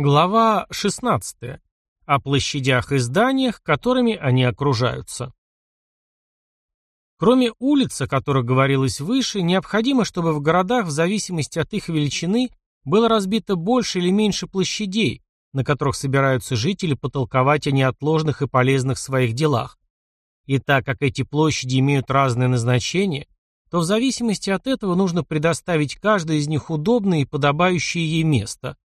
Глава 16. О площадях и зданиях, которыми они окружаются. Кроме улиц, о которых говорилось выше, необходимо, чтобы в городах в зависимости от их величины было разбито больше или меньше площадей, на которых собираются жители потолковать о неотложных и полезных своих делах. И так как эти площади имеют разное назначение, то в зависимости от этого нужно предоставить каждой из них удобное и подобающее ей место –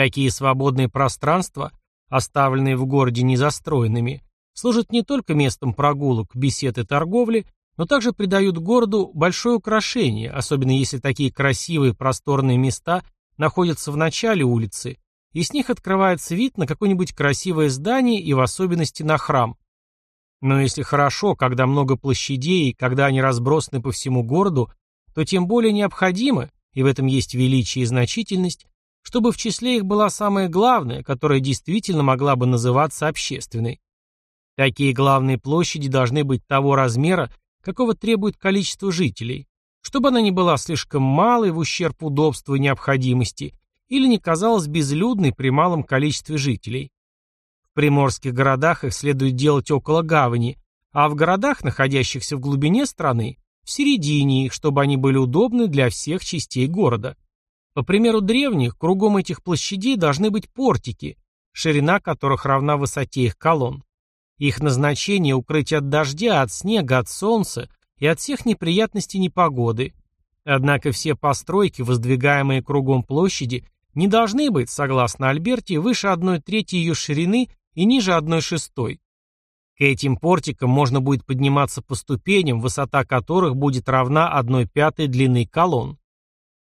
Такие свободные пространства, оставленные в городе незастроенными, служат не только местом прогулок, бесед и торговли, но также придают городу большое украшение, особенно если такие красивые просторные места находятся в начале улицы, и с них открывается вид на какое-нибудь красивое здание и в особенности на храм. Но если хорошо, когда много площадей когда они разбросаны по всему городу, то тем более необходимо, и в этом есть величие и значительность, чтобы в числе их была самая главная, которая действительно могла бы называться общественной. Такие главные площади должны быть того размера, какого требует количество жителей, чтобы она не была слишком малой в ущерб удобству и необходимости или не казалась безлюдной при малом количестве жителей. В приморских городах их следует делать около гавани, а в городах, находящихся в глубине страны, в середине их, чтобы они были удобны для всех частей города. По примеру древних, кругом этих площадей должны быть портики, ширина которых равна высоте их колонн. Их назначение – укрыть от дождя, от снега, от солнца и от всех неприятностей непогоды. Однако все постройки, воздвигаемые кругом площади, не должны быть, согласно Альберти, выше одной трети ее ширины и ниже одной шестой. К этим портикам можно будет подниматься по ступеням, высота которых будет равна одной пятой длины колонн.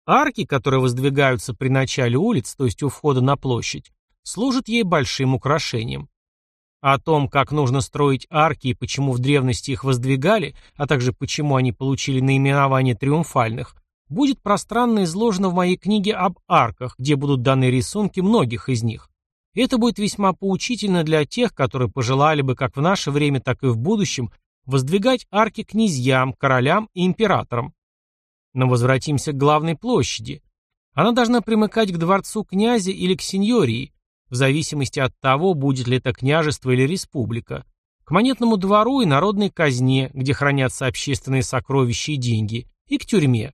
Арки, которые воздвигаются при начале улиц, то есть у входа на площадь, служат ей большим украшением. О том, как нужно строить арки и почему в древности их воздвигали, а также почему они получили наименование триумфальных, будет пространно изложено в моей книге об арках, где будут даны рисунки многих из них. это будет весьма поучительно для тех, которые пожелали бы как в наше время, так и в будущем воздвигать арки князьям, королям и императорам. Но возвратимся к главной площади. Она должна примыкать к дворцу князя или к сеньории, в зависимости от того, будет ли это княжество или республика, к монетному двору и народной казне, где хранятся общественные сокровища и деньги, и к тюрьме.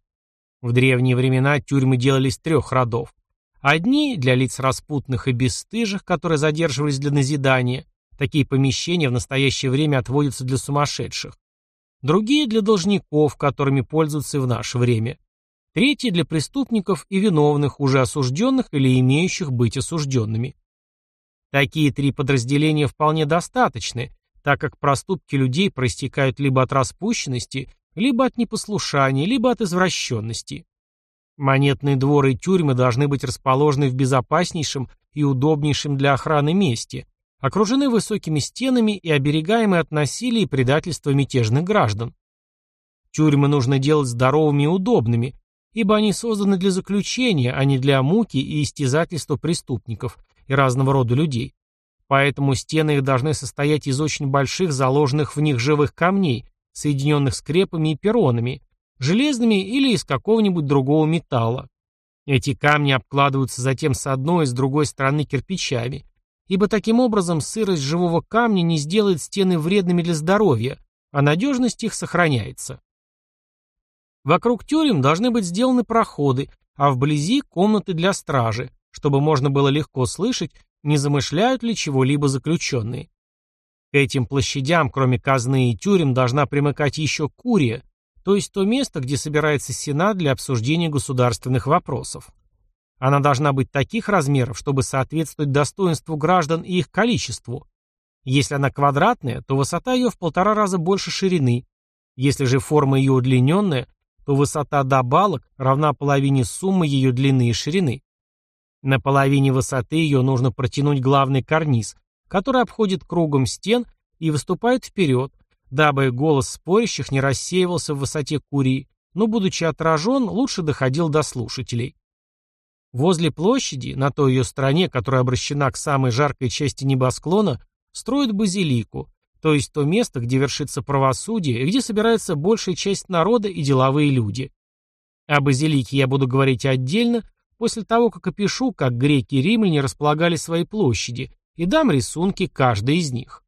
В древние времена тюрьмы делались трех родов. Одни для лиц распутных и бесстыжих, которые задерживались для назидания. Такие помещения в настоящее время отводятся для сумасшедших другие для должников, которыми пользуются в наше время, третьи для преступников и виновных, уже осужденных или имеющих быть осужденными. Такие три подразделения вполне достаточны, так как проступки людей проистекают либо от распущенности, либо от непослушания, либо от извращенности. Монетные дворы и тюрьмы должны быть расположены в безопаснейшем и удобнейшем для охраны месте, окружены высокими стенами и оберегаемы от насилия и предательства мятежных граждан. Тюрьмы нужно делать здоровыми и удобными, ибо они созданы для заключения, а не для муки и истязательства преступников и разного рода людей. Поэтому стены их должны состоять из очень больших заложенных в них живых камней, соединенных скрепами и перронами, железными или из какого-нибудь другого металла. Эти камни обкладываются затем с одной и с другой стороны кирпичами, ибо таким образом сырость живого камня не сделает стены вредными для здоровья, а надежность их сохраняется. Вокруг тюрем должны быть сделаны проходы, а вблизи комнаты для стражи, чтобы можно было легко слышать, не замышляют ли чего-либо заключенные. К этим площадям, кроме казны и тюрем, должна примыкать еще курия, то есть то место, где собирается Сенат для обсуждения государственных вопросов. Она должна быть таких размеров, чтобы соответствовать достоинству граждан и их количеству. Если она квадратная, то высота ее в полтора раза больше ширины. Если же форма ее удлиненная, то высота до балок равна половине суммы ее длины и ширины. На половине высоты ее нужно протянуть главный карниз, который обходит кругом стен и выступает вперед, дабы голос спорящих не рассеивался в высоте курии, но, будучи отражен, лучше доходил до слушателей. Возле площади, на той ее стороне, которая обращена к самой жаркой части небосклона, строят базилику, то есть то место, где вершится правосудие и где собирается большая часть народа и деловые люди. О базилике я буду говорить отдельно, после того, как опишу, как греки и римляне располагали свои площади, и дам рисунки каждой из них.